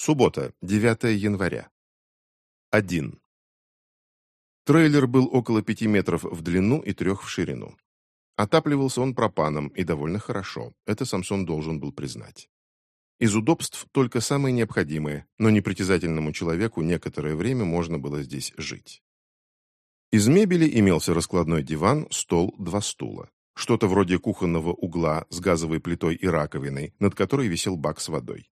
Суббота, 9 января. 1. Трейлер был около пяти метров в длину и трех в ширину. Отапливался он пропаном и довольно хорошо, это Самсон должен был признать. Из удобств только самое необходимое, но непритязательному человеку некоторое время можно было здесь жить. Из мебели имелся раскладной диван, стол, два стула. Что-то вроде кухонного угла с газовой плитой и раковиной, над которой висел бак с водой.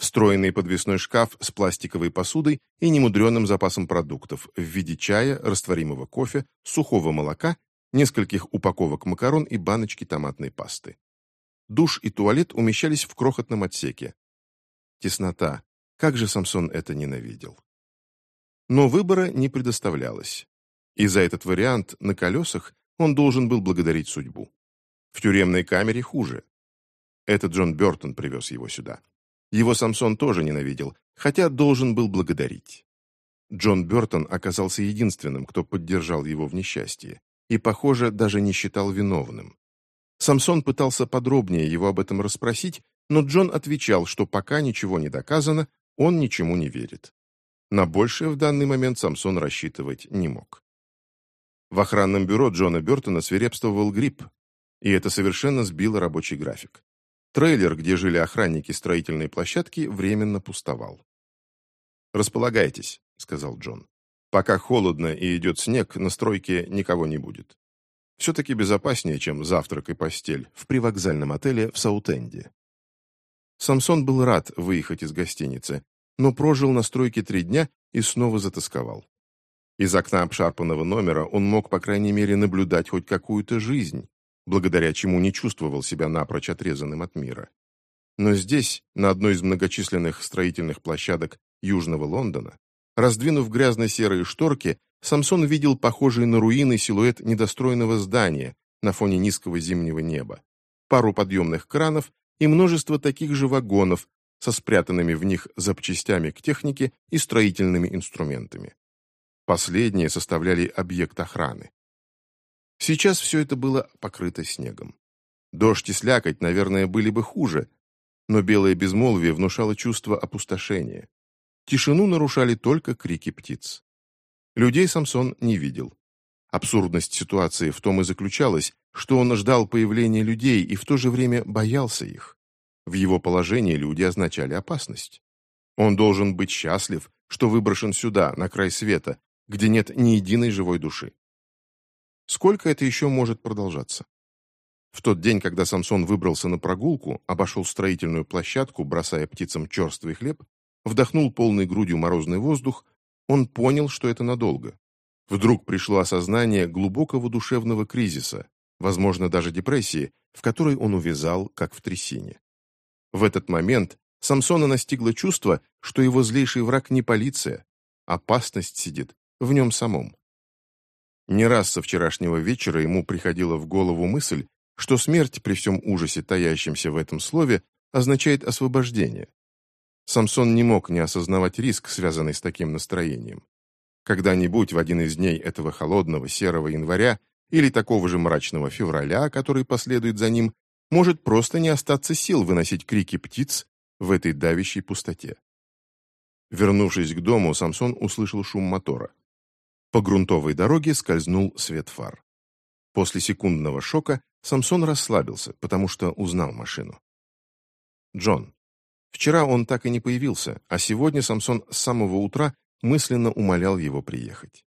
Встроенный подвесной шкаф с пластиковой посудой и немудреным запасом продуктов в виде чая, растворимого кофе, сухого молока, нескольких упаковок макарон и баночки томатной пасты. Душ и туалет умещались в крохотном отсеке. Теснота. Как же Самсон это ненавидел. Но выбора не предоставлялось. И за этот вариант на колесах он должен был благодарить судьбу. В тюремной камере хуже. Это Джон Бертон привез его сюда. Его Самсон тоже ненавидел, хотя должен был благодарить. Джон Бертон оказался единственным, кто поддержал его в несчастье, и, похоже, даже не считал виновным. Самсон пытался подробнее его об этом расспросить, но Джон отвечал, что пока ничего не доказано, он ничему не верит. На большее в данный момент Самсон рассчитывать не мог. В охранном бюро Джона Бертона свирепствовал грипп, и это совершенно сбило рабочий график. Трейлер, где жили охранники строительной площадки, временно пустовал. «Располагайтесь», — сказал Джон. «Пока холодно и идет снег, на стройке никого не будет. Все-таки безопаснее, чем завтрак и постель в привокзальном отеле в Саутенде. Самсон был рад выехать из гостиницы, но прожил на стройке три дня и снова затасковал. Из окна обшарпанного номера он мог, по крайней мере, наблюдать хоть какую-то жизнь, благодаря чему не чувствовал себя напрочь отрезанным от мира. Но здесь, на одной из многочисленных строительных площадок Южного Лондона, раздвинув грязно-серые шторки, Самсон видел похожий на руины силуэт недостроенного здания на фоне низкого зимнего неба, пару подъемных кранов и множество таких же вагонов со спрятанными в них запчастями к технике и строительными инструментами. Последние составляли объект охраны. Сейчас все это было покрыто снегом. Дождь и слякоть, наверное, были бы хуже, но белое безмолвие внушало чувство опустошения. Тишину нарушали только крики птиц. Людей Самсон не видел. Абсурдность ситуации в том и заключалась, что он ждал появления людей и в то же время боялся их. В его положении люди означали опасность. Он должен быть счастлив, что выброшен сюда, на край света, где нет ни единой живой души. Сколько это еще может продолжаться? В тот день, когда Самсон выбрался на прогулку, обошел строительную площадку, бросая птицам черствый хлеб, вдохнул полной грудью морозный воздух, он понял, что это надолго. Вдруг пришло осознание глубокого душевного кризиса, возможно, даже депрессии, в которой он увязал, как в трясине. В этот момент Самсона настигло чувство, что его злейший враг не полиция, опасность сидит в нем самом. Не раз со вчерашнего вечера ему приходила в голову мысль, что смерть при всем ужасе, таящемся в этом слове, означает освобождение. Самсон не мог не осознавать риск, связанный с таким настроением. Когда-нибудь в один из дней этого холодного серого января или такого же мрачного февраля, который последует за ним, может просто не остаться сил выносить крики птиц в этой давящей пустоте. Вернувшись к дому, Самсон услышал шум мотора. По грунтовой дороге скользнул свет фар. После секундного шока Самсон расслабился, потому что узнал машину. Джон. Вчера он так и не появился, а сегодня Самсон с самого утра мысленно умолял его приехать.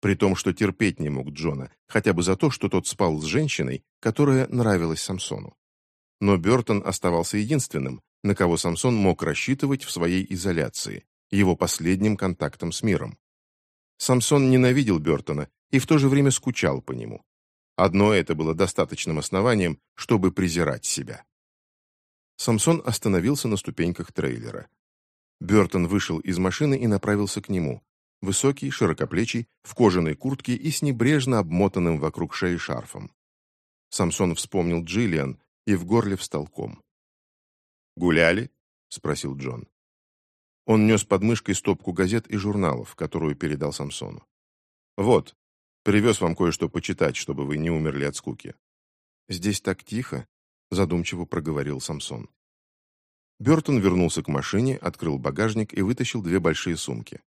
При том, что терпеть не мог Джона, хотя бы за то, что тот спал с женщиной, которая нравилась Самсону. Но Бертон оставался единственным, на кого Самсон мог рассчитывать в своей изоляции, его последним контактом с миром. Самсон ненавидел Бертона и в то же время скучал по нему. Одно это было достаточным основанием, чтобы презирать себя. Самсон остановился на ступеньках трейлера. Бертон вышел из машины и направился к нему. Высокий, широкоплечий, в кожаной куртке и с небрежно обмотанным вокруг шеи шарфом. Самсон вспомнил Джиллиан, и в горле встал ком. «Гуляли?» — спросил Джон. Он нес под мышкой стопку газет и журналов, которую передал Самсону. «Вот, привез вам кое-что почитать, чтобы вы не умерли от скуки». «Здесь так тихо», — задумчиво проговорил Самсон. Бертон вернулся к машине, открыл багажник и вытащил две большие сумки.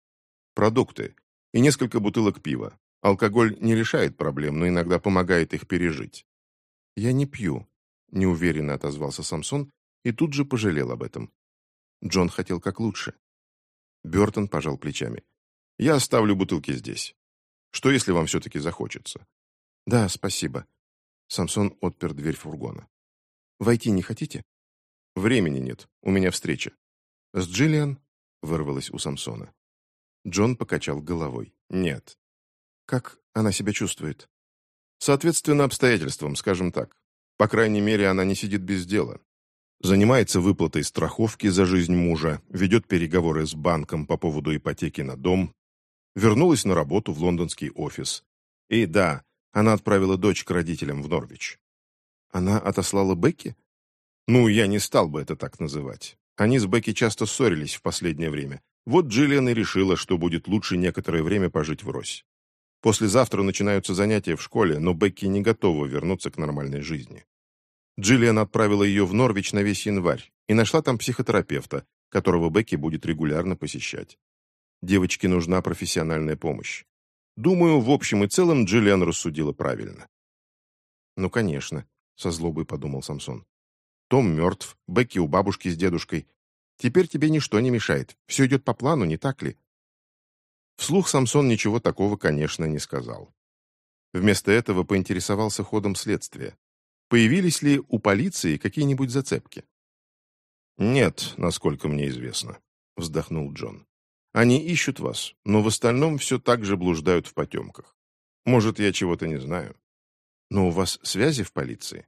Продукты и несколько бутылок пива. Алкоголь не решает проблем, но иногда помогает их пережить. «Я не пью», — неуверенно отозвался Самсон и тут же пожалел об этом. Джон хотел как лучше. Бертон пожал плечами. «Я оставлю бутылки здесь. Что, если вам все-таки захочется?» «Да, спасибо». Самсон отпер дверь фургона. «Войти не хотите?» «Времени нет. У меня встреча». «С Джиллиан?» — вырвалось у Самсона. Джон покачал головой. «Нет». «Как она себя чувствует?» «Соответственно обстоятельствам, скажем так. По крайней мере, она не сидит без дела. Занимается выплатой страховки за жизнь мужа, ведет переговоры с банком по поводу ипотеки на дом, вернулась на работу в лондонский офис. И да, она отправила дочь к родителям в Норвич. Она отослала Бекки? Ну, я не стал бы это так называть. Они с Бекки часто ссорились в последнее время. Вот Джиллиан и решила, что будет лучше некоторое время пожить врозь. Послезавтра начинаются занятия в школе, но Бекки не готова вернуться к нормальной жизни. Джиллиан отправила ее в Норвич на весь январь и нашла там психотерапевта, которого Бекки будет регулярно посещать. Девочке нужна профессиональная помощь. Думаю, в общем и целом Джиллиан рассудила правильно. «Ну, конечно», — со злобой подумал Самсон. «Том мертв, Бекки у бабушки с дедушкой. Теперь тебе ничто не мешает. Все идет по плану, не так ли?» Вслух Самсон ничего такого, конечно, не сказал. Вместо этого поинтересовался ходом следствия. Появились ли у полиции какие-нибудь зацепки? «Нет, насколько мне известно», — вздохнул Джон. Они ищут вас, но в остальном все так же блуждают в потемках. Может, я чего-то не знаю. Но у вас связи в полиции?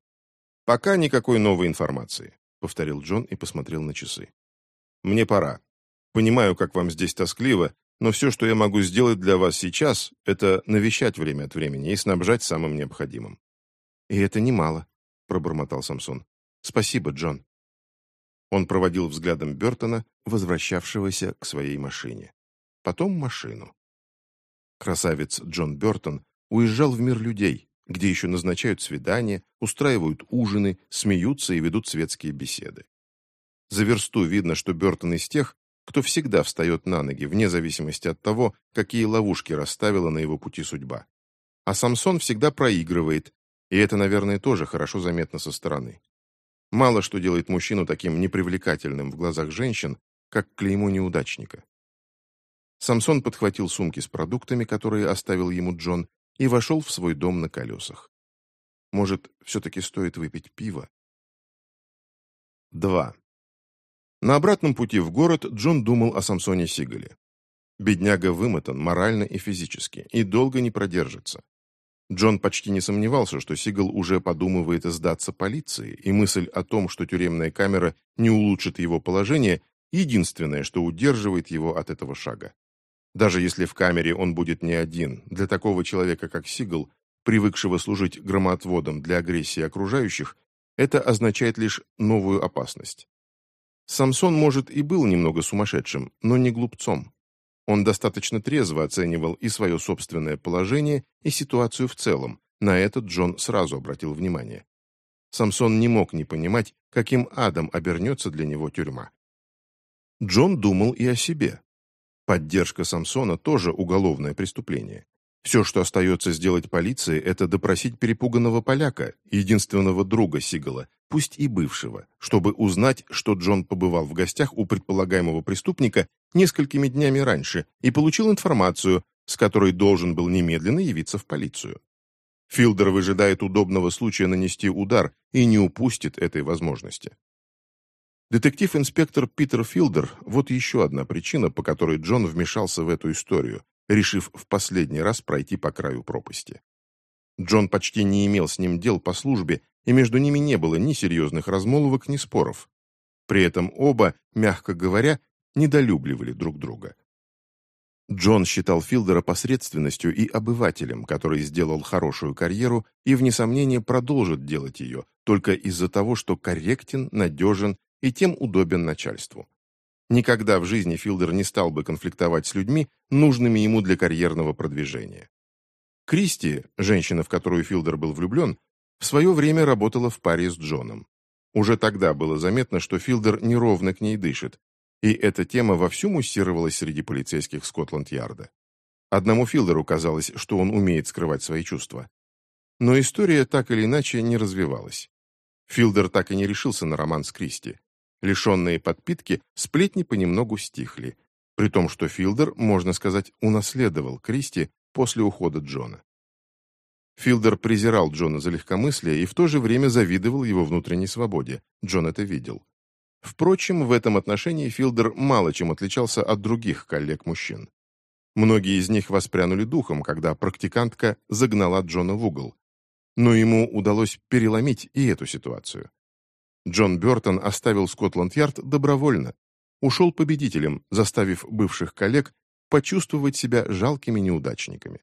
Пока никакой новой информации, повторил Джон и посмотрел на часы. Мне пора. Понимаю, как вам здесь тоскливо, но все, что я могу сделать для вас сейчас, это навещать время от времени и снабжать самым необходимым. И это немало, пробормотал Самсон. Спасибо, Джон. Он проводил взглядом Бертона, возвращавшегося к своей машине. Потом машину. Красавец Джон Бертон уезжал в мир людей, где еще назначают свидания, устраивают ужины, смеются и ведут светские беседы. За версту видно, что Бертон из тех, кто всегда встает на ноги, вне зависимости от того, какие ловушки расставила на его пути судьба. А Самсон всегда проигрывает, и это, наверное, тоже хорошо заметно со стороны. Мало что делает мужчину таким непривлекательным в глазах женщин, как клеймо неудачника. Самсон подхватил сумки с продуктами, которые оставил ему Джон, и вошел в свой дом на колесах. Может, все-таки стоит выпить пиво? 2. На обратном пути в город Джон думал о Самсоне Сигале. Бедняга вымотан морально и физически, и долго не продержится. Джон почти не сомневался, что Сигал уже подумывает сдаться полиции, и мысль о том, что тюремная камера не улучшит его положение, единственное, что удерживает его от этого шага. Даже если в камере он будет не один, для такого человека, как Сигал, привыкшего служить громоотводом для агрессии окружающих, это означает лишь новую опасность. Самсон, может, и был немного сумасшедшим, но не глупцом. Он достаточно трезво оценивал и свое собственное положение, и ситуацию в целом. На это Джон сразу обратил внимание. Самсон не мог не понимать, каким адом обернется для него тюрьма. Джон думал и о себе. Поддержка Самсона тоже уголовное преступление. Все, что остается сделать полиции, это допросить перепуганного поляка, единственного друга Сигала, пусть и бывшего, чтобы узнать, что Джон побывал в гостях у предполагаемого преступника несколькими днями раньше и получил информацию, с которой должен был немедленно явиться в полицию. Филдер выжидает удобного случая нанести удар и не упустит этой возможности. Детектив-инспектор Питер Филдер – вот еще одна причина, по которой Джон вмешался в эту историю, решив в последний раз пройти по краю пропасти. Джон почти не имел с ним дел по службе, и между ними не было ни серьезных размолвок, ни споров. При этом оба, мягко говоря, недолюбливали друг друга. Джон считал Филдера посредственностью и обывателем, который сделал хорошую карьеру и, вне сомнения, продолжит делать ее, только из-за того, что корректен, надежен и тем удобен начальству. Никогда в жизни Филдер не стал бы конфликтовать с людьми, нужными ему для карьерного продвижения. Кристи, женщина, в которую Филдер был влюблен, в свое время работала в паре с Джоном. Уже тогда было заметно, что Филдер неровно к ней дышит, и эта тема вовсю муссировалась среди полицейских Скотланд-Ярда. Одному Филдеру казалось, что он умеет скрывать свои чувства. Но история так или иначе не развивалась. Филдер так и не решился на роман с Кристи. Лишенные подпитки, сплетни понемногу стихли, при том, что Филдер, можно сказать, унаследовал Кристи после ухода Джона. Филдер презирал Джона за легкомыслие и в то же время завидовал его внутренней свободе. Джон это видел. Впрочем, в этом отношении Филдер мало чем отличался от других коллег-мужчин. Многие из них воспрянули духом, когда практикантка загнала Джона в угол. Но ему удалось переломить и эту ситуацию. Джон Бертон оставил Скотланд-Ярд добровольно, ушел победителем, заставив бывших коллег почувствовать себя жалкими неудачниками.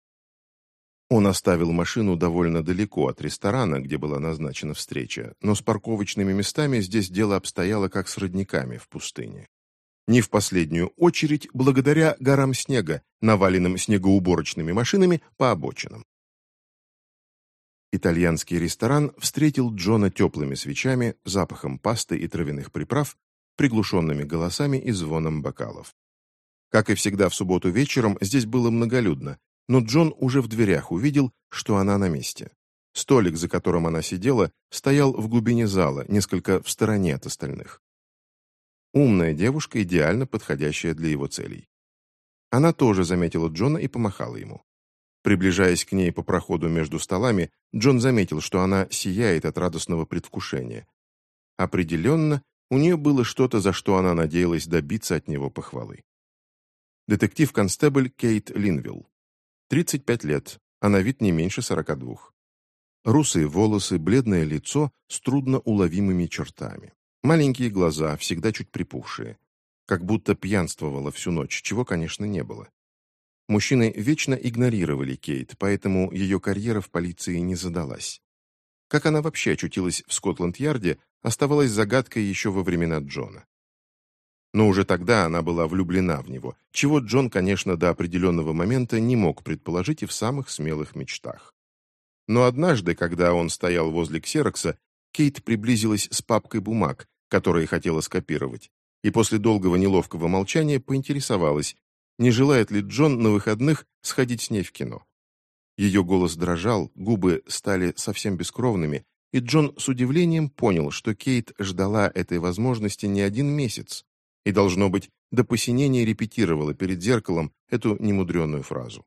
Он оставил машину довольно далеко от ресторана, где была назначена встреча, но с парковочными местами здесь дело обстояло как с родниками в пустыне. Не в последнюю очередь благодаря горам снега, наваленным снегоуборочными машинами по обочинам. Итальянский ресторан встретил Джона теплыми свечами, запахом пасты и травяных приправ, приглушенными голосами и звоном бокалов. Как и всегда в субботу вечером, здесь было многолюдно, но Джон уже в дверях увидел, что она на месте. Столик, за которым она сидела, стоял в глубине зала, несколько в стороне от остальных. Умная девушка, идеально подходящая для его целей. Она тоже заметила Джона и помахала ему. Приближаясь к ней по проходу между столами, Джон заметил, что она сияет от радостного предвкушения. Определенно, у нее было что-то, за что она надеялась добиться от него похвалы. Детектив-констебль Кейт Линвилл. 35 лет, а на вид не меньше 42. Русые волосы, бледное лицо с трудно уловимыми чертами. Маленькие глаза, всегда чуть припухшие. Как будто пьянствовала всю ночь, чего, конечно, не было. Мужчины вечно игнорировали Кейт, поэтому ее карьера в полиции не задалась. Как она вообще очутилась в Скотланд-Ярде, оставалась загадкой еще во времена Джона. Но уже тогда она была влюблена в него, чего Джон, конечно, до определенного момента не мог предположить и в самых смелых мечтах. Но однажды, когда он стоял возле Ксерокса, Кейт приблизилась с папкой бумаг, которые хотела скопировать, и после долгого неловкого молчания поинтересовалась, не желает ли Джон на выходных сходить с ней в кино. Ее голос дрожал, губы стали совсем бескровными, и Джон с удивлением понял, что Кейт ждала этой возможности не один месяц и, должно быть, до посинения репетировала перед зеркалом эту немудреную фразу.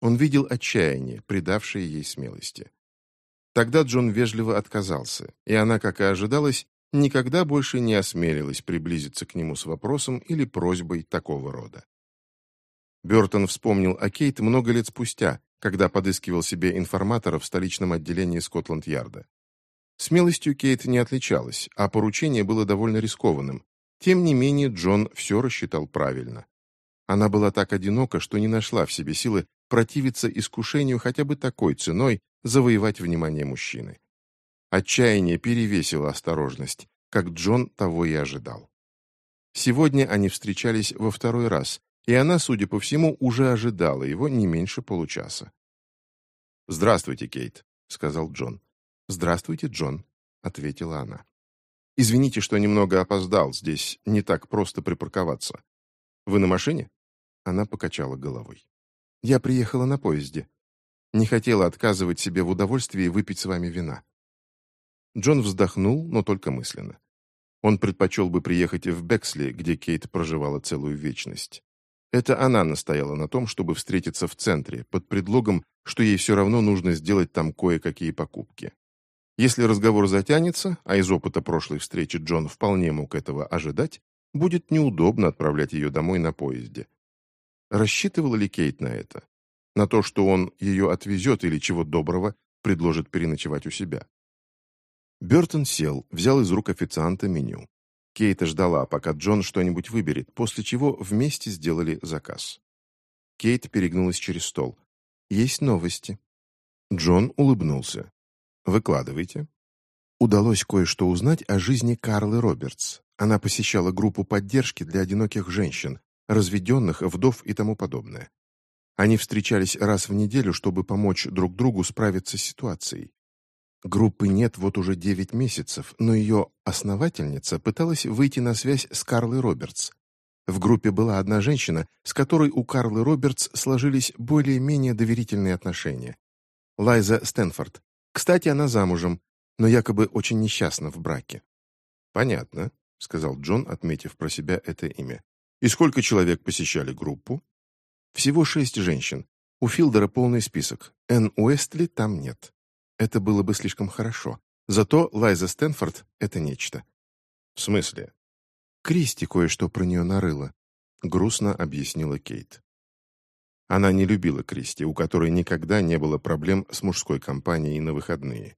Он видел отчаяние, придавшее ей смелости. Тогда Джон вежливо отказался, и она, как и ожидалось, никогда больше не осмелилась приблизиться к нему с вопросом или просьбой такого рода. Бертон вспомнил о Кейт много лет спустя, когда подыскивал себе информатора в столичном отделении Скотланд-Ярда. Смелостью Кейт не отличалась, а поручение было довольно рискованным. Тем не менее, Джон все рассчитал правильно. Она была так одинока, что не нашла в себе силы противиться искушению хотя бы такой ценой завоевать внимание мужчины. Отчаяние перевесило осторожность, как Джон того и ожидал. Сегодня они встречались во второй раз, и она, судя по всему, уже ожидала его не меньше получаса. «Здравствуйте, Кейт», — сказал Джон. «Здравствуйте, Джон», — ответила она. «Извините, что немного опоздал, здесь не так просто припарковаться. Вы на машине?» Она покачала головой. «Я приехала на поезде. Не хотела отказывать себе в удовольствии выпить с вами вина». Джон вздохнул, но только мысленно. Он предпочел бы приехать в Бексли, где Кейт проживала целую вечность. Это она настояла на том, чтобы встретиться в центре, под предлогом, что ей все равно нужно сделать там кое-какие покупки. Если разговор затянется, а из опыта прошлой встречи Джон вполне мог этого ожидать, будет неудобно отправлять ее домой на поезде. Рассчитывала ли Кейт на это? На то, что он ее отвезет или чего доброго предложит переночевать у себя? Бертон сел, взял из рук официанта меню. Кейта ждала, пока Джон что-нибудь выберет, после чего вместе сделали заказ. Кейт перегнулась через стол. «Есть новости». Джон улыбнулся. «Выкладывайте». Удалось кое-что узнать о жизни Карлы Робертс. Она посещала группу поддержки для одиноких женщин, разведенных, вдов и тому подобное. Они встречались раз в неделю, чтобы помочь друг другу справиться с ситуацией. Группы нет вот уже девять месяцев, но ее основательница пыталась выйти на связь с Карлой Робертс. В группе была одна женщина, с которой у Карлы Робертс сложились более-менее доверительные отношения. Лайза Стэнфорд. Кстати, она замужем, но якобы очень несчастна в браке. «Понятно», — сказал Джон, отметив про себя это имя. «И сколько человек посещали группу?» «Всего шесть женщин. У Филдера полный список. Энн Уэстли там нет. Это было бы слишком хорошо. Зато Лайза Стэнфорд — это нечто». «В смысле?» Кристи кое-что про нее нарыла», — грустно объяснила Кейт. Она не любила Кристи, у которой никогда не было проблем с мужской компанией на выходные,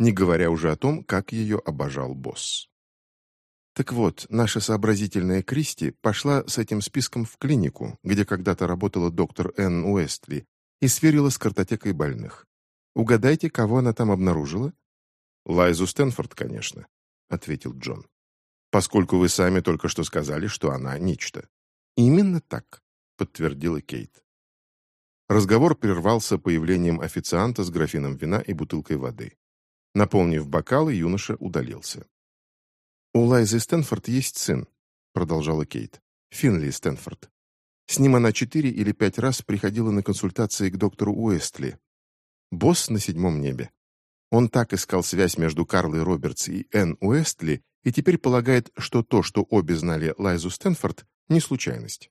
не говоря уже о том, как ее обожал босс. Так вот, наша сообразительная Кристи пошла с этим списком в клинику, где когда-то работала доктор Энн Уэстли, и сверила с картотекой больных. Угадайте, кого она там обнаружила? «Лайзу Стэнфорд, конечно», — ответил Джон поскольку вы сами только что сказали, что она нечто». «Именно так», — подтвердила Кейт. Разговор прервался появлением официанта с графином вина и бутылкой воды. Наполнив бокалы, юноша удалился. «У Лайзы Стэнфорд есть сын», — продолжала Кейт. «Финли Стэнфорд. С ним она четыре или пять раз приходила на консультации к доктору Уэстли. Босс на седьмом небе. Он так искал связь между Карлой Робертс и Энн Уэстли, и теперь полагает, что то, что обе знали Лайзу Стэнфорд, не случайность.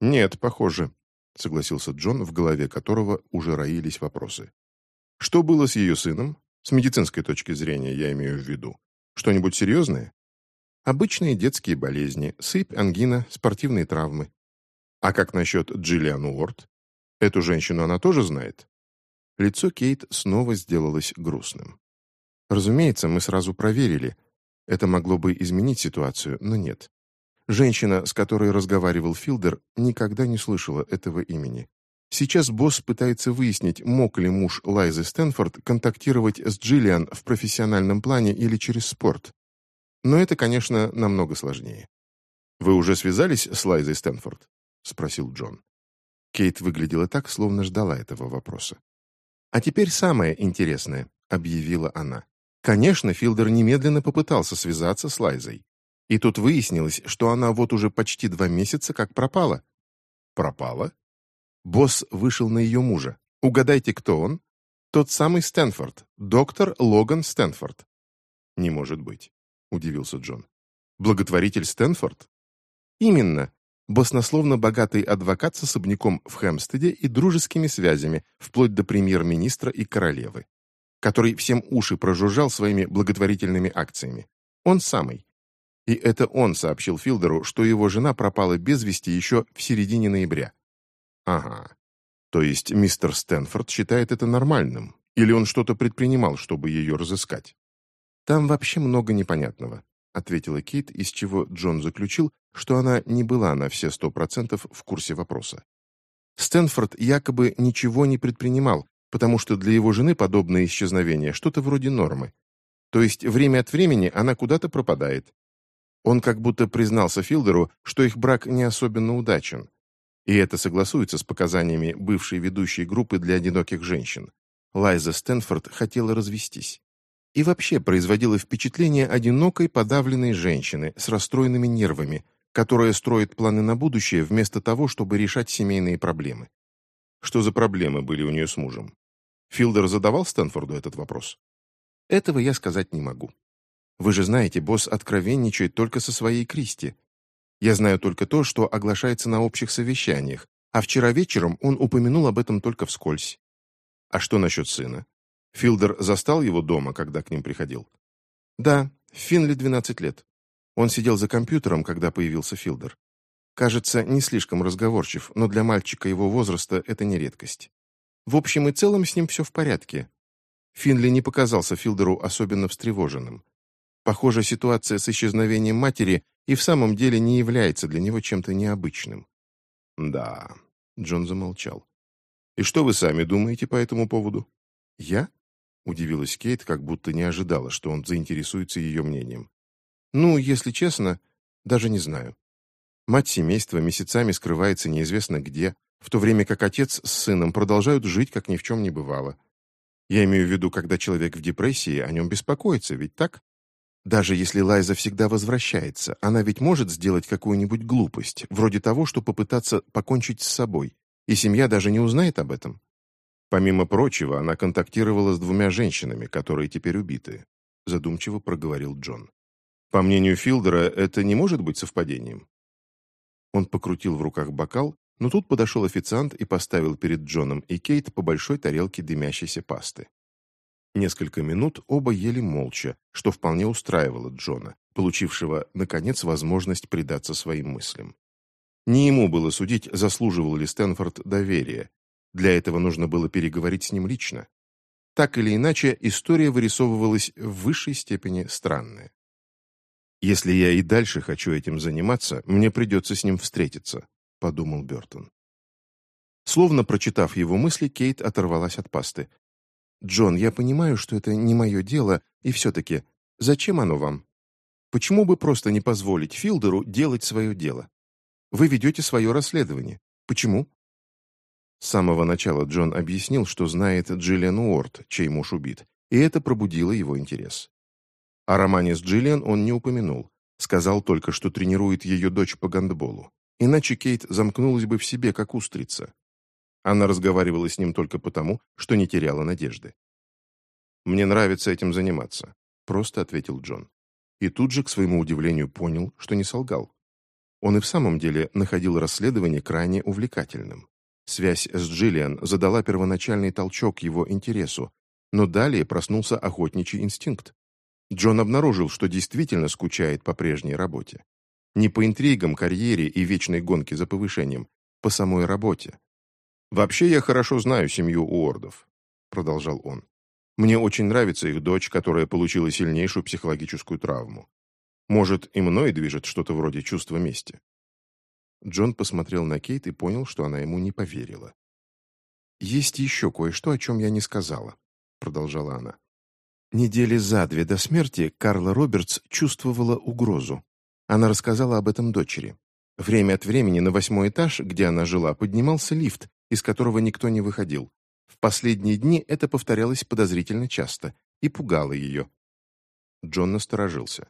«Нет, похоже», — согласился Джон, в голове которого уже роились вопросы. «Что было с ее сыном? С медицинской точки зрения, я имею в виду. Что-нибудь серьезное?» «Обычные детские болезни, сыпь, ангина, спортивные травмы». «А как насчет Джиллиан Уорд? Эту женщину она тоже знает?» Лицо Кейт снова сделалось грустным. «Разумеется, мы сразу проверили», это могло бы изменить ситуацию, но нет. Женщина, с которой разговаривал Филдер, никогда не слышала этого имени. Сейчас босс пытается выяснить, мог ли муж Лайзы Стэнфорд контактировать с Джиллиан в профессиональном плане или через спорт. Но это, конечно, намного сложнее. «Вы уже связались с Лайзой Стэнфорд?» — спросил Джон. Кейт выглядела так, словно ждала этого вопроса. «А теперь самое интересное», — объявила она. Конечно, Филдер немедленно попытался связаться с Лайзой. И тут выяснилось, что она вот уже почти два месяца как пропала. Пропала? Босс вышел на ее мужа. Угадайте, кто он? Тот самый Стэнфорд, доктор Логан Стэнфорд. Не может быть, удивился Джон. Благотворитель Стэнфорд? Именно. Баснословно богатый адвокат с особняком в Хэмстеде и дружескими связями, вплоть до премьер-министра и королевы который всем уши прожужжал своими благотворительными акциями. Он самый. И это он сообщил Филдеру, что его жена пропала без вести еще в середине ноября. Ага. То есть мистер Стэнфорд считает это нормальным? Или он что-то предпринимал, чтобы ее разыскать? Там вообще много непонятного, ответила Кейт, из чего Джон заключил, что она не была на все сто процентов в курсе вопроса. Стэнфорд якобы ничего не предпринимал, потому что для его жены подобное исчезновение что-то вроде нормы. То есть время от времени она куда-то пропадает. Он как будто признался Филдеру, что их брак не особенно удачен. И это согласуется с показаниями бывшей ведущей группы для одиноких женщин. Лайза Стэнфорд хотела развестись. И вообще производила впечатление одинокой подавленной женщины с расстроенными нервами, которая строит планы на будущее вместо того, чтобы решать семейные проблемы. Что за проблемы были у нее с мужем? Филдер задавал Стэнфорду этот вопрос? Этого я сказать не могу. Вы же знаете, босс откровенничает только со своей Кристи. Я знаю только то, что оглашается на общих совещаниях, а вчера вечером он упомянул об этом только вскользь. А что насчет сына? Филдер застал его дома, когда к ним приходил? Да, Финли 12 лет. Он сидел за компьютером, когда появился Филдер. Кажется, не слишком разговорчив, но для мальчика его возраста это не редкость. В общем и целом с ним все в порядке. Финли не показался Филдеру особенно встревоженным. Похоже, ситуация с исчезновением матери и в самом деле не является для него чем-то необычным. «Да», — Джон замолчал. «И что вы сами думаете по этому поводу?» «Я?» — удивилась Кейт, как будто не ожидала, что он заинтересуется ее мнением. «Ну, если честно, даже не знаю. Мать семейства месяцами скрывается неизвестно где, в то время как отец с сыном продолжают жить, как ни в чем не бывало. Я имею в виду, когда человек в депрессии, о нем беспокоится, ведь так? Даже если Лайза всегда возвращается, она ведь может сделать какую-нибудь глупость, вроде того, что попытаться покончить с собой, и семья даже не узнает об этом. Помимо прочего, она контактировала с двумя женщинами, которые теперь убиты, задумчиво проговорил Джон. По мнению Филдера, это не может быть совпадением. Он покрутил в руках бокал, но тут подошел официант и поставил перед Джоном и Кейт по большой тарелке дымящейся пасты. Несколько минут оба ели молча, что вполне устраивало Джона, получившего, наконец, возможность предаться своим мыслям. Не ему было судить, заслуживал ли Стэнфорд доверия. Для этого нужно было переговорить с ним лично. Так или иначе, история вырисовывалась в высшей степени странная. «Если я и дальше хочу этим заниматься, мне придется с ним встретиться», — подумал Бертон. Словно прочитав его мысли, Кейт оторвалась от пасты. «Джон, я понимаю, что это не мое дело, и все-таки, зачем оно вам? Почему бы просто не позволить Филдеру делать свое дело? Вы ведете свое расследование. Почему?» С самого начала Джон объяснил, что знает Джиллиан Уорд, чей муж убит, и это пробудило его интерес. О романе с Джиллиан он не упомянул, сказал только, что тренирует ее дочь по гандболу. Иначе Кейт замкнулась бы в себе, как устрица. Она разговаривала с ним только потому, что не теряла надежды. «Мне нравится этим заниматься», — просто ответил Джон. И тут же, к своему удивлению, понял, что не солгал. Он и в самом деле находил расследование крайне увлекательным. Связь с Джиллиан задала первоначальный толчок его интересу, но далее проснулся охотничий инстинкт. Джон обнаружил, что действительно скучает по прежней работе. Не по интригам, карьере и вечной гонке за повышением, по самой работе. «Вообще я хорошо знаю семью Уордов», — продолжал он. «Мне очень нравится их дочь, которая получила сильнейшую психологическую травму. Может, и мной движет что-то вроде чувства мести». Джон посмотрел на Кейт и понял, что она ему не поверила. «Есть еще кое-что, о чем я не сказала», — продолжала она. Недели за две до смерти Карла Робертс чувствовала угрозу. Она рассказала об этом дочери. Время от времени на восьмой этаж, где она жила, поднимался лифт, из которого никто не выходил. В последние дни это повторялось подозрительно часто и пугало ее. Джон насторожился.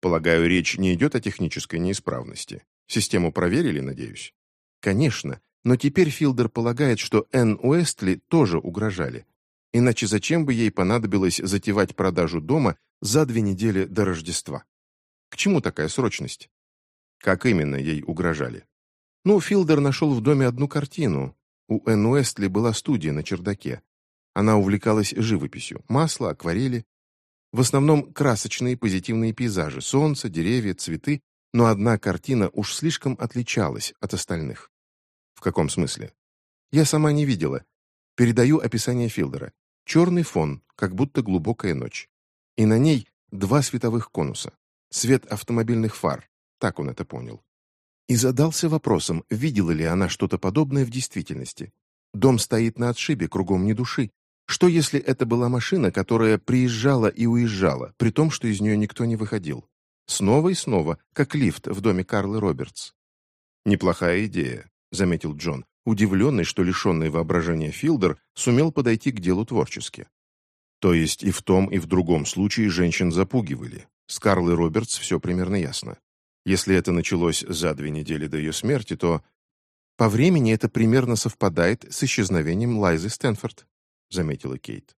«Полагаю, речь не идет о технической неисправности. Систему проверили, надеюсь?» «Конечно, но теперь Филдер полагает, что Энн Уэстли тоже угрожали. Иначе зачем бы ей понадобилось затевать продажу дома за две недели до Рождества? К чему такая срочность? Как именно ей угрожали? Ну, Филдер нашел в доме одну картину, у Энн Уэстли была студия на чердаке. Она увлекалась живописью, масло, акварели. В основном красочные позитивные пейзажи, солнце, деревья, цветы, но одна картина уж слишком отличалась от остальных. В каком смысле? Я сама не видела. Передаю описание Филдера. Черный фон, как будто глубокая ночь. И на ней два световых конуса. Свет автомобильных фар. Так он это понял и задался вопросом, видела ли она что-то подобное в действительности. Дом стоит на отшибе, кругом ни души. Что, если это была машина, которая приезжала и уезжала, при том, что из нее никто не выходил? Снова и снова, как лифт в доме Карлы Робертс. «Неплохая идея», — заметил Джон, удивленный, что лишенный воображения Филдер сумел подойти к делу творчески. То есть и в том, и в другом случае женщин запугивали. С Карлой Робертс все примерно ясно. Если это началось за две недели до ее смерти, то по времени это примерно совпадает с исчезновением Лайзы Стэнфорд, заметила Кейт.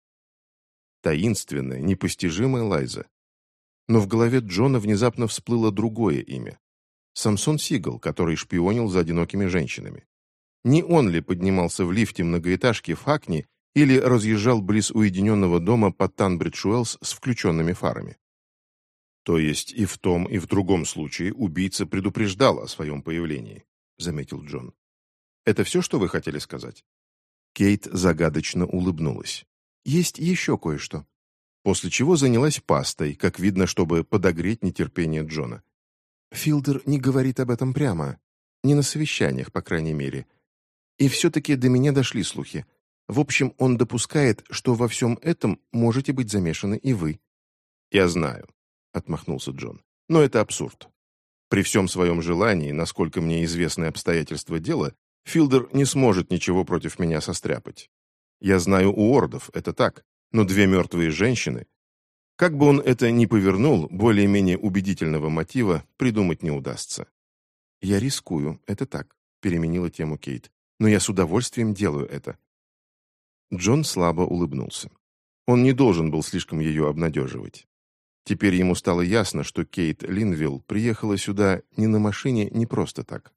Таинственная, непостижимая Лайза. Но в голове Джона внезапно всплыло другое имя. Самсон Сигал, который шпионил за одинокими женщинами. Не он ли поднимался в лифте многоэтажки в Хакни или разъезжал близ уединенного дома под Танбридж-Уэллс с включенными фарами? То есть и в том, и в другом случае убийца предупреждал о своем появлении, заметил Джон. Это все, что вы хотели сказать? Кейт загадочно улыбнулась. Есть еще кое-что. После чего занялась пастой, как видно, чтобы подогреть нетерпение Джона. Филдер не говорит об этом прямо. Не на совещаниях, по крайней мере. И все-таки до меня дошли слухи. В общем, он допускает, что во всем этом можете быть замешаны и вы. Я знаю, — отмахнулся Джон. «Но это абсурд. При всем своем желании, насколько мне известны обстоятельства дела, Филдер не сможет ничего против меня состряпать. Я знаю уордов, это так, но две мертвые женщины... Как бы он это ни повернул, более-менее убедительного мотива придумать не удастся. «Я рискую, это так», — переменила тему Кейт. «Но я с удовольствием делаю это». Джон слабо улыбнулся. Он не должен был слишком ее обнадеживать. Теперь ему стало ясно, что Кейт Линвилл приехала сюда не на машине не просто так.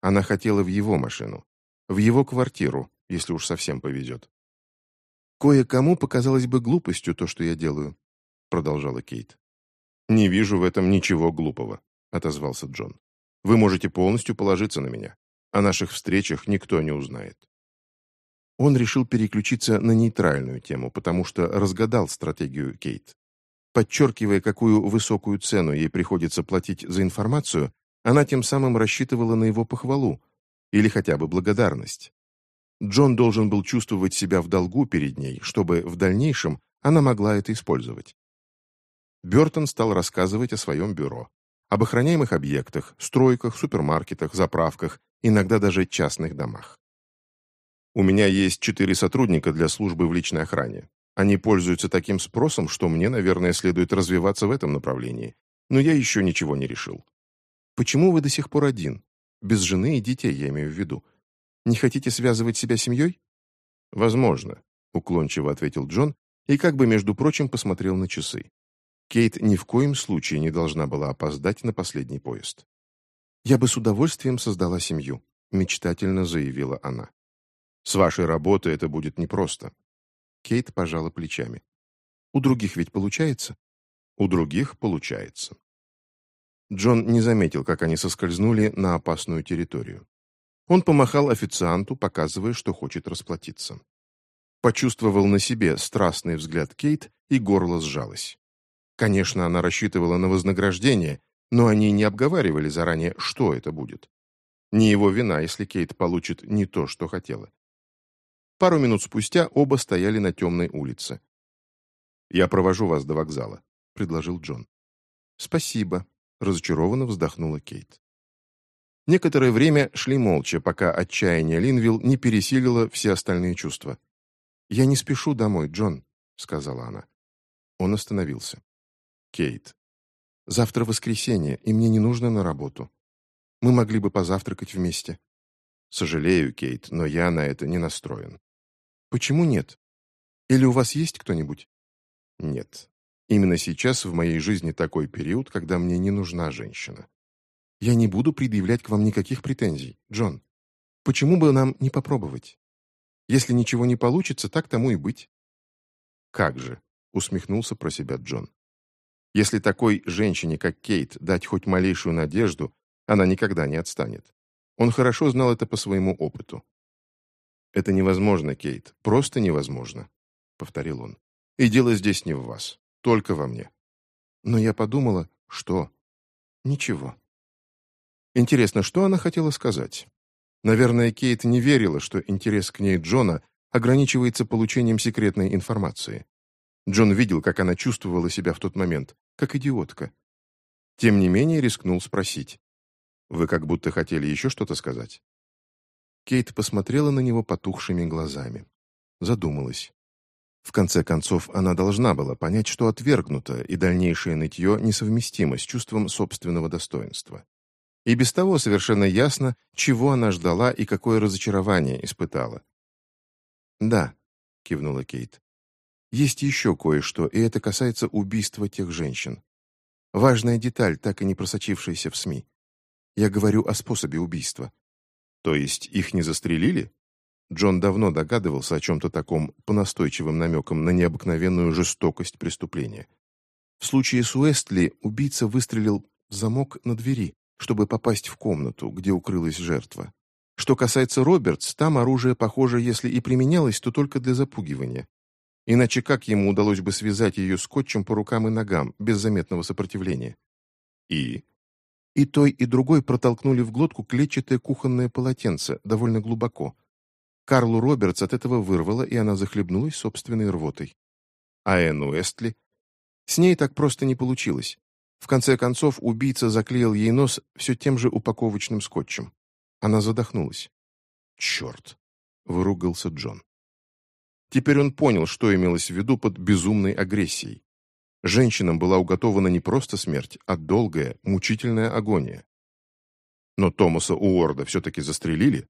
Она хотела в его машину, в его квартиру, если уж совсем повезет. «Кое-кому показалось бы глупостью то, что я делаю», — продолжала Кейт. «Не вижу в этом ничего глупого», — отозвался Джон. «Вы можете полностью положиться на меня. О наших встречах никто не узнает». Он решил переключиться на нейтральную тему, потому что разгадал стратегию Кейт. Подчеркивая, какую высокую цену ей приходится платить за информацию, она тем самым рассчитывала на его похвалу или хотя бы благодарность. Джон должен был чувствовать себя в долгу перед ней, чтобы в дальнейшем она могла это использовать. Бертон стал рассказывать о своем бюро, об охраняемых объектах, стройках, супермаркетах, заправках, иногда даже частных домах. «У меня есть четыре сотрудника для службы в личной охране. Они пользуются таким спросом, что мне, наверное, следует развиваться в этом направлении. Но я еще ничего не решил». «Почему вы до сих пор один? Без жены и детей, я имею в виду. Не хотите связывать себя семьей?» «Возможно», — уклончиво ответил Джон и как бы, между прочим, посмотрел на часы. Кейт ни в коем случае не должна была опоздать на последний поезд. «Я бы с удовольствием создала семью», — мечтательно заявила она. «С вашей работой это будет непросто». Кейт пожала плечами. «У других ведь получается?» «У других получается». Джон не заметил, как они соскользнули на опасную территорию. Он помахал официанту, показывая, что хочет расплатиться. Почувствовал на себе страстный взгляд Кейт, и горло сжалось. Конечно, она рассчитывала на вознаграждение, но они не обговаривали заранее, что это будет. Не его вина, если Кейт получит не то, что хотела. Пару минут спустя оба стояли на темной улице. «Я провожу вас до вокзала», — предложил Джон. «Спасибо», — разочарованно вздохнула Кейт. Некоторое время шли молча, пока отчаяние Линвилл не пересилило все остальные чувства. «Я не спешу домой, Джон», — сказала она. Он остановился. «Кейт, завтра воскресенье, и мне не нужно на работу. Мы могли бы позавтракать вместе». «Сожалею, Кейт, но я на это не настроен». «Почему нет? Или у вас есть кто-нибудь?» «Нет. Именно сейчас в моей жизни такой период, когда мне не нужна женщина. Я не буду предъявлять к вам никаких претензий, Джон. Почему бы нам не попробовать? Если ничего не получится, так тому и быть». «Как же?» — усмехнулся про себя Джон. «Если такой женщине, как Кейт, дать хоть малейшую надежду, она никогда не отстанет. Он хорошо знал это по своему опыту. «Это невозможно, Кейт, просто невозможно», — повторил он. «И дело здесь не в вас, только во мне». Но я подумала, что... Ничего. Интересно, что она хотела сказать? Наверное, Кейт не верила, что интерес к ней Джона ограничивается получением секретной информации. Джон видел, как она чувствовала себя в тот момент, как идиотка. Тем не менее, рискнул спросить. «Вы как будто хотели еще что-то сказать?» Кейт посмотрела на него потухшими глазами. Задумалась. В конце концов, она должна была понять, что отвергнуто, и дальнейшее нытье несовместимо с чувством собственного достоинства. И без того совершенно ясно, чего она ждала и какое разочарование испытала. «Да», — кивнула Кейт. «Есть еще кое-что, и это касается убийства тех женщин. Важная деталь, так и не просочившаяся в СМИ. Я говорю о способе убийства». «То есть их не застрелили?» Джон давно догадывался о чем-то таком по настойчивым намекам на необыкновенную жестокость преступления. В случае с Уэстли убийца выстрелил в замок на двери, чтобы попасть в комнату, где укрылась жертва. Что касается Робертс, там оружие, похоже, если и применялось, то только для запугивания. Иначе как ему удалось бы связать ее скотчем по рукам и ногам, без заметного сопротивления? И? И той, и другой протолкнули в глотку клетчатое кухонное полотенце, довольно глубоко. Карлу Робертс от этого вырвало, и она захлебнулась собственной рвотой. А Энн Уэстли? С ней так просто не получилось. В конце концов, убийца заклеил ей нос все тем же упаковочным скотчем. Она задохнулась. «Черт!» — выругался Джон. Теперь он понял, что имелось в виду под безумной агрессией. Женщинам была уготована не просто смерть, а долгая, мучительная агония. Но Томаса Уорда все-таки застрелили?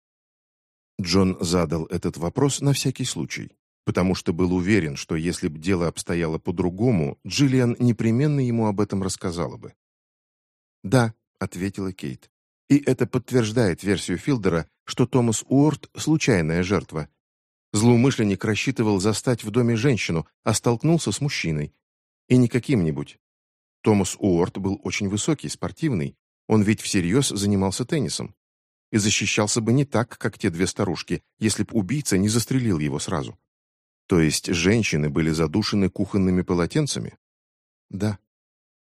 Джон задал этот вопрос на всякий случай, потому что был уверен, что если б дело обстояло по-другому, Джиллиан непременно ему об этом рассказала бы. «Да», — ответила Кейт. «И это подтверждает версию Филдера, что Томас Уорд — случайная жертва. Злоумышленник рассчитывал застать в доме женщину, а столкнулся с мужчиной. И не каким-нибудь. Томас Уорд был очень высокий, спортивный. Он ведь всерьез занимался теннисом. И защищался бы не так, как те две старушки, если б убийца не застрелил его сразу. То есть женщины были задушены кухонными полотенцами? Да.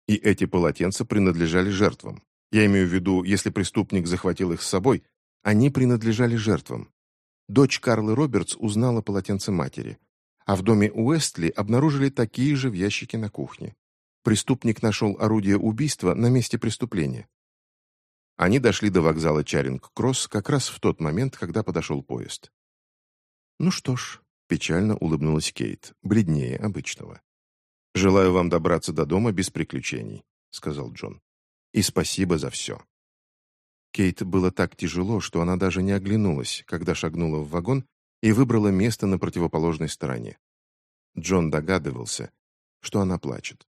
И эти полотенца принадлежали жертвам. Я имею в виду, если преступник захватил их с собой, они принадлежали жертвам. Дочь Карлы Робертс узнала полотенце матери а в доме Уэстли обнаружили такие же в ящике на кухне. Преступник нашел орудие убийства на месте преступления. Они дошли до вокзала Чаринг-Кросс как раз в тот момент, когда подошел поезд. «Ну что ж», — печально улыбнулась Кейт, бледнее обычного. «Желаю вам добраться до дома без приключений», — сказал Джон. «И спасибо за все». Кейт было так тяжело, что она даже не оглянулась, когда шагнула в вагон и выбрала место на противоположной стороне. Джон догадывался, что она плачет.